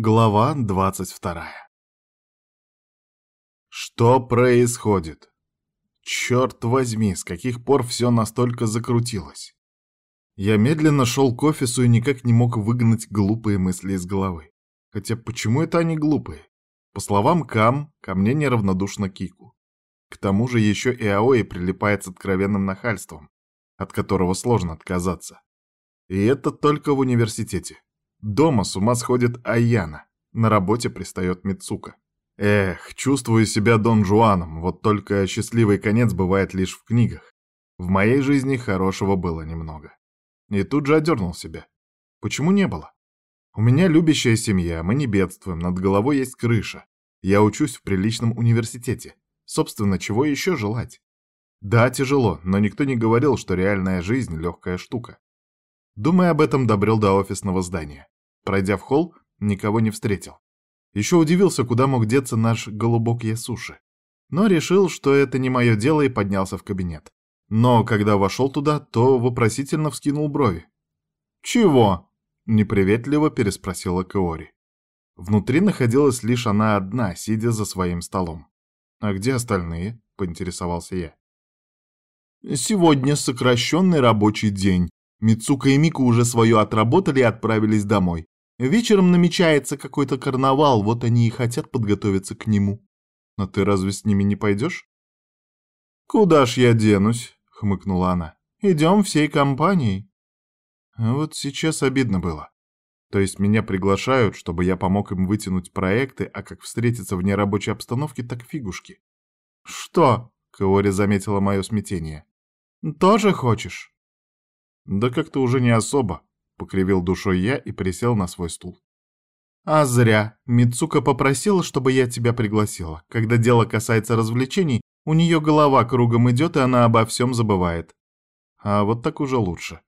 Глава двадцать вторая Что происходит? Черт возьми, с каких пор все настолько закрутилось? Я медленно шел к офису и никак не мог выгнать глупые мысли из головы. Хотя почему это они глупые? По словам Кам, ко мне неравнодушно Кику. К тому же еще и Аои прилипает с откровенным нахальством, от которого сложно отказаться. И это только в университете. Дома с ума сходит Аяна, на работе пристает Мицука. Эх, чувствую себя Дон Жуаном, вот только счастливый конец бывает лишь в книгах. В моей жизни хорошего было немного. И тут же одернул себя. Почему не было? У меня любящая семья, мы не бедствуем, над головой есть крыша. Я учусь в приличном университете. Собственно, чего еще желать? Да, тяжело, но никто не говорил, что реальная жизнь — легкая штука. Думая об этом, добрел до офисного здания. Пройдя в холл, никого не встретил. Еще удивился, куда мог деться наш голубок Ясуши. Но решил, что это не мое дело, и поднялся в кабинет. Но когда вошел туда, то вопросительно вскинул брови. «Чего?» — неприветливо переспросила Каори. Внутри находилась лишь она одна, сидя за своим столом. «А где остальные?» — поинтересовался я. «Сегодня сокращенный рабочий день», Мицука и Мику уже свое отработали и отправились домой. Вечером намечается какой-то карнавал, вот они и хотят подготовиться к нему. Но ты разве с ними не пойдешь? Куда ж я денусь? хмыкнула она. Идем всей компанией. А вот сейчас обидно было. То есть меня приглашают, чтобы я помог им вытянуть проекты, а как встретиться в нерабочей обстановке, так фигушки. Что? Каори заметила мое смятение. Тоже хочешь? «Да как-то уже не особо», — покривил душой я и присел на свой стул. «А зря. Мицука попросила, чтобы я тебя пригласила. Когда дело касается развлечений, у нее голова кругом идет, и она обо всем забывает. А вот так уже лучше.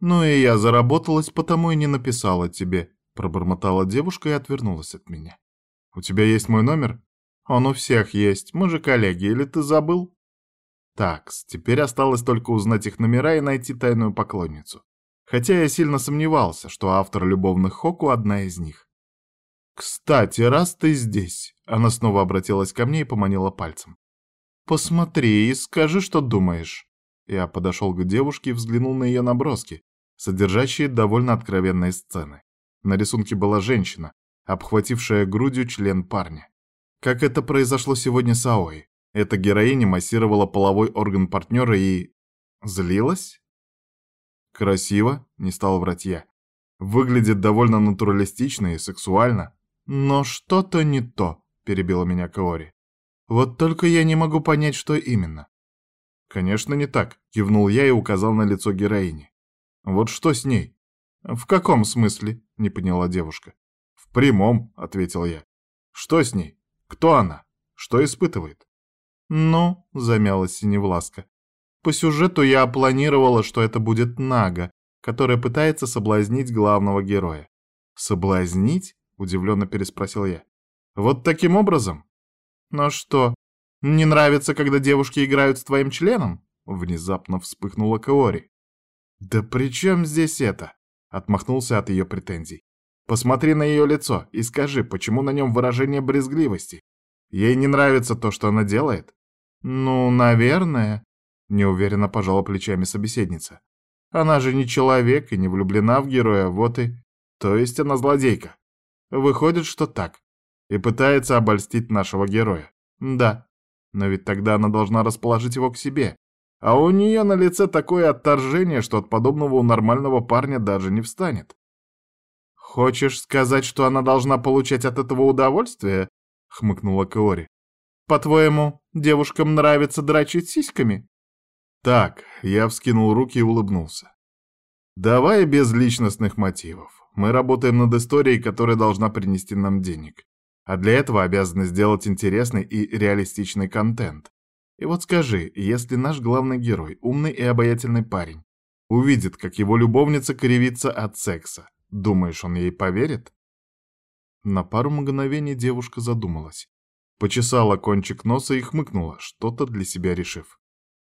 Ну и я заработалась, потому и не написала тебе», — пробормотала девушка и отвернулась от меня. «У тебя есть мой номер?» «Он у всех есть. Мы же коллеги, или ты забыл?» Так, теперь осталось только узнать их номера и найти тайную поклонницу. Хотя я сильно сомневался, что автор любовных Хоку одна из них. «Кстати, раз ты здесь...» Она снова обратилась ко мне и поманила пальцем. «Посмотри и скажи, что думаешь». Я подошел к девушке и взглянул на ее наброски, содержащие довольно откровенные сцены. На рисунке была женщина, обхватившая грудью член парня. Как это произошло сегодня с Аой. Эта героиня массировала половой орган партнера и... злилась? Красиво, не стал врать я. Выглядит довольно натуралистично и сексуально. Но что-то не то, перебила меня Каори. Вот только я не могу понять, что именно. Конечно, не так, кивнул я и указал на лицо героини. Вот что с ней? В каком смысле? Не поняла девушка. В прямом, ответил я. Что с ней? Кто она? Что испытывает? «Ну», — замялась Синевласка, — «по сюжету я планировала, что это будет Нага, которая пытается соблазнить главного героя». «Соблазнить?» — удивленно переспросил я. «Вот таким образом?» «Ну что, не нравится, когда девушки играют с твоим членом?» Внезапно вспыхнула Каори. «Да при чем здесь это?» — отмахнулся от ее претензий. «Посмотри на ее лицо и скажи, почему на нем выражение брезгливости? Ей не нравится то, что она делает?» «Ну, наверное», — неуверенно пожала плечами собеседница. «Она же не человек и не влюблена в героя, вот и...» «То есть она злодейка?» «Выходит, что так. И пытается обольстить нашего героя. Да. Но ведь тогда она должна расположить его к себе. А у нее на лице такое отторжение, что от подобного у нормального парня даже не встанет». «Хочешь сказать, что она должна получать от этого удовольствие?» — хмыкнула Каори. По-твоему, девушкам нравится драчить сиськами? Так, я вскинул руки и улыбнулся. Давай без личностных мотивов. Мы работаем над историей, которая должна принести нам денег. А для этого обязаны сделать интересный и реалистичный контент. И вот скажи, если наш главный герой, умный и обаятельный парень, увидит, как его любовница кривится от секса, думаешь, он ей поверит? На пару мгновений девушка задумалась. Почесала кончик носа и хмыкнула, что-то для себя решив.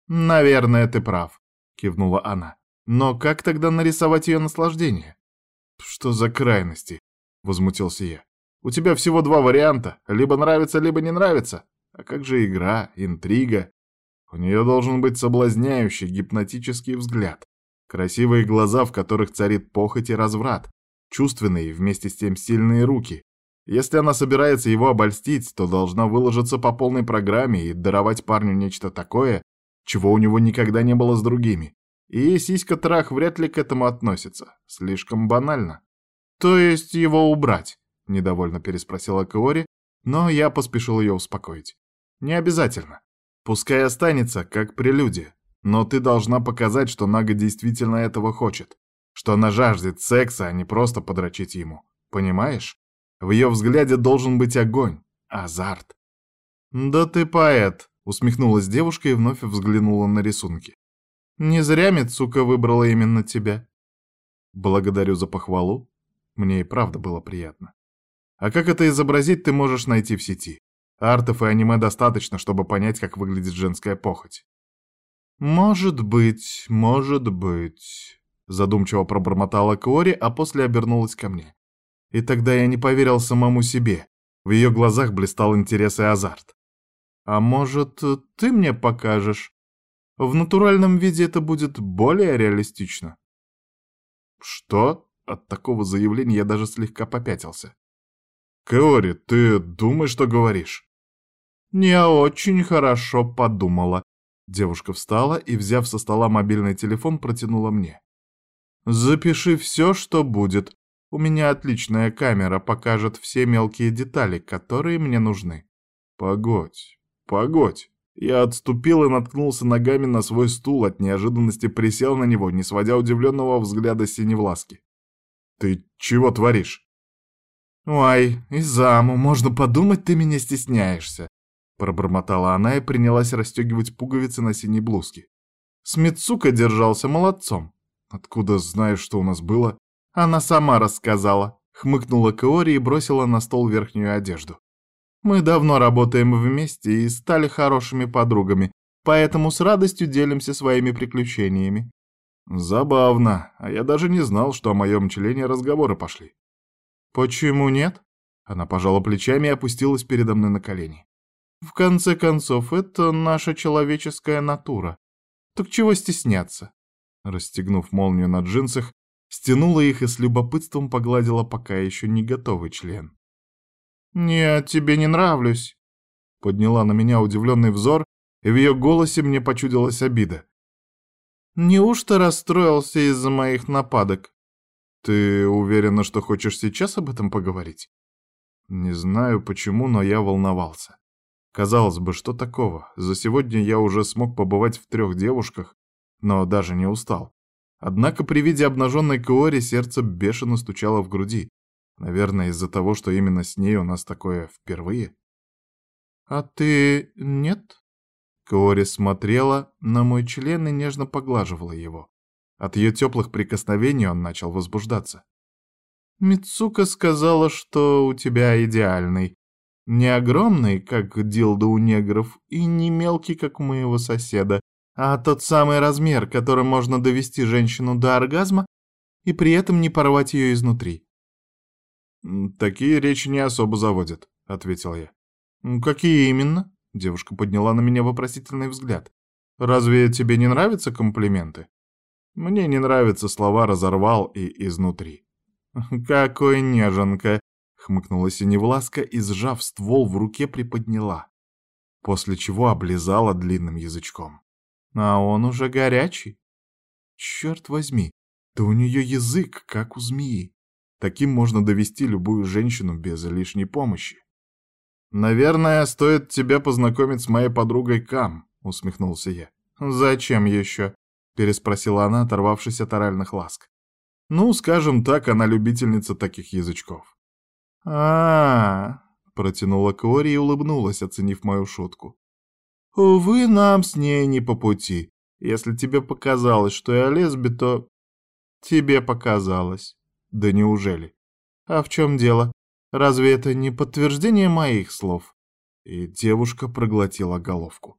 «Наверное, ты прав», — кивнула она. «Но как тогда нарисовать ее наслаждение?» «Что за крайности?» — возмутился я. У тебя всего два варианта. Либо нравится, либо не нравится. А как же игра, интрига? У нее должен быть соблазняющий, гипнотический взгляд. Красивые глаза, в которых царит похоть и разврат. Чувственные, вместе с тем сильные руки. Если она собирается его обольстить, то должна выложиться по полной программе и даровать парню нечто такое, чего у него никогда не было с другими. И сиська-трах вряд ли к этому относится. Слишком банально. То есть его убрать? Недовольно переспросила Каори, но я поспешил ее успокоить. Не обязательно. Пускай останется, как прелюдия. Но ты должна показать, что Нага действительно этого хочет. Что она жаждет секса, а не просто подрочить ему. Понимаешь? В ее взгляде должен быть огонь, азарт. «Да ты поэт», — усмехнулась девушка и вновь взглянула на рисунки. «Не зря Мицука выбрала именно тебя». «Благодарю за похвалу. Мне и правда было приятно. А как это изобразить, ты можешь найти в сети. Артов и аниме достаточно, чтобы понять, как выглядит женская похоть. «Может быть, может быть», — задумчиво пробормотала Кори, а после обернулась ко мне. И тогда я не поверил самому себе. В ее глазах блистал интерес и азарт. «А может, ты мне покажешь? В натуральном виде это будет более реалистично». «Что?» От такого заявления я даже слегка попятился. «Кеори, ты думаешь, что говоришь?» «Не очень хорошо подумала». Девушка встала и, взяв со стола мобильный телефон, протянула мне. «Запиши все, что будет. У меня отличная камера, покажет все мелкие детали, которые мне нужны». «Погодь, погодь». Я отступил и наткнулся ногами на свой стул, от неожиданности присел на него, не сводя удивленного взгляда синевласки. «Ты чего творишь?» «Ой, и заму, можно подумать, ты меня стесняешься», Пробормотала она и принялась расстегивать пуговицы на синей блузке. Смитсука держался молодцом. Откуда знаешь, что у нас было? Она сама рассказала. Хмыкнула Каори и бросила на стол верхнюю одежду. Мы давно работаем вместе и стали хорошими подругами, поэтому с радостью делимся своими приключениями. Забавно, а я даже не знал, что о моем члене разговоры пошли. Почему нет? Она пожала плечами и опустилась передо мной на колени. В конце концов, это наша человеческая натура. Так чего стесняться? Расстегнув молнию на джинсах, стянула их и с любопытством погладила пока еще не готовый член. «Нет, тебе не нравлюсь», — подняла на меня удивленный взор, и в ее голосе мне почудилась обида. «Неужто расстроился из-за моих нападок? Ты уверена, что хочешь сейчас об этом поговорить?» Не знаю почему, но я волновался. Казалось бы, что такого? За сегодня я уже смог побывать в трех девушках, но даже не устал. Однако при виде обнаженной Куори сердце бешено стучало в груди. Наверное, из-за того, что именно с ней у нас такое впервые. «А ты нет?» Куори смотрела на мой член и нежно поглаживала его. От ее теплых прикосновений он начал возбуждаться. «Мицука сказала, что у тебя идеальный, не огромный, как дилда у негров, и не мелкий, как у моего соседа, а тот самый размер, которым можно довести женщину до оргазма и при этом не порвать ее изнутри. «Такие речи не особо заводят», — ответил я. «Какие именно?» — девушка подняла на меня вопросительный взгляд. «Разве тебе не нравятся комплименты?» «Мне не нравятся слова «разорвал» и «изнутри». «Какой неженка!» хмыкнула Синевласка и, сжав ствол в руке, приподняла, после чего облизала длинным язычком. А он уже горячий. Черт возьми, да у нее язык, как у змеи. Таким можно довести любую женщину без лишней помощи. «Наверное, стоит тебя познакомить с моей подругой Кам», — усмехнулся я. «Зачем еще?» — переспросила она, оторвавшись от оральных ласк. «Ну, скажем так, она любительница таких язычков а, протянула Кори и улыбнулась, оценив мою шутку. «Увы, нам с ней не по пути. Если тебе показалось, что я лесби, то... Тебе показалось. Да неужели? А в чем дело? Разве это не подтверждение моих слов?» И девушка проглотила головку.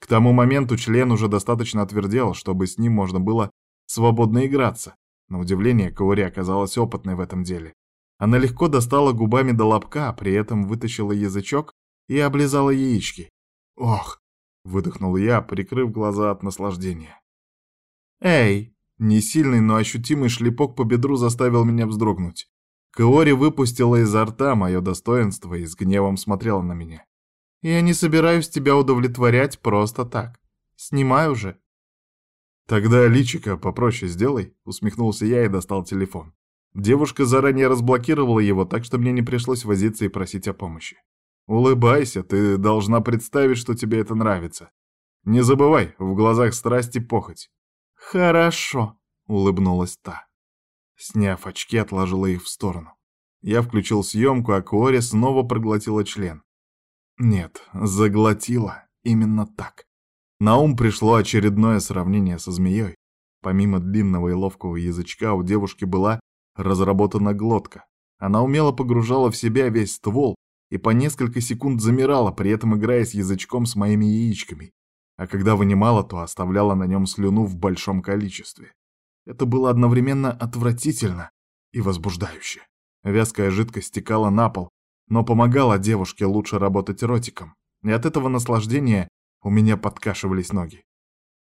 К тому моменту член уже достаточно отвердел, чтобы с ним можно было свободно играться. На удивление, Каори оказалась опытной в этом деле. Она легко достала губами до лобка, при этом вытащила язычок и облизала яички. «Ох!» — выдохнул я, прикрыв глаза от наслаждения. «Эй!» — несильный, но ощутимый шлепок по бедру заставил меня вздрогнуть. Каори выпустила изо рта мое достоинство и с гневом смотрела на меня. «Я не собираюсь тебя удовлетворять просто так. Снимай уже». «Тогда личика попроще сделай», — усмехнулся я и достал телефон. Девушка заранее разблокировала его, так что мне не пришлось возиться и просить о помощи. «Улыбайся, ты должна представить, что тебе это нравится. Не забывай, в глазах страсти похоть». «Хорошо», — улыбнулась та. Сняв очки, отложила их в сторону. Я включил съемку, а Кори снова проглотила член. Нет, заглотила. Именно так. На ум пришло очередное сравнение со змеей. Помимо длинного и ловкого язычка у девушки была разработана глотка. Она умело погружала в себя весь ствол и по несколько секунд замирала, при этом играя с язычком с моими яичками. А когда вынимала, то оставляла на нем слюну в большом количестве. Это было одновременно отвратительно и возбуждающе. Вязкая жидкость стекала на пол, но помогала девушке лучше работать ротиком, и от этого наслаждения у меня подкашивались ноги.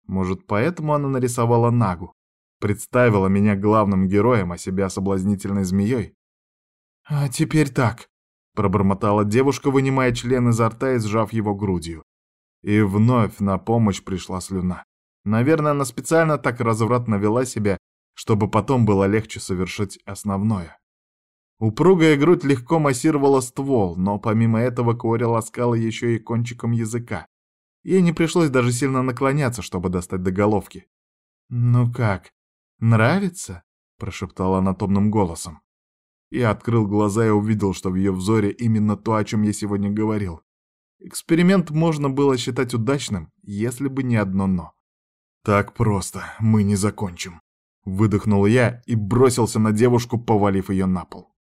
Может, поэтому она нарисовала Нагу, представила меня главным героем, а себя соблазнительной змеей? «А теперь так», — пробормотала девушка, вынимая член изо рта и сжав его грудью. И вновь на помощь пришла слюна. Наверное, она специально так развратно вела себя, чтобы потом было легче совершить основное. Упругая грудь легко массировала ствол, но помимо этого Кори ласкала еще и кончиком языка. Ей не пришлось даже сильно наклоняться, чтобы достать до головки. «Ну как, нравится?» — прошептала она томным голосом. Я открыл глаза и увидел, что в ее взоре именно то, о чем я сегодня говорил. Эксперимент можно было считать удачным, если бы не одно «но». «Так просто мы не закончим», — выдохнул я и бросился на девушку, повалив ее на пол.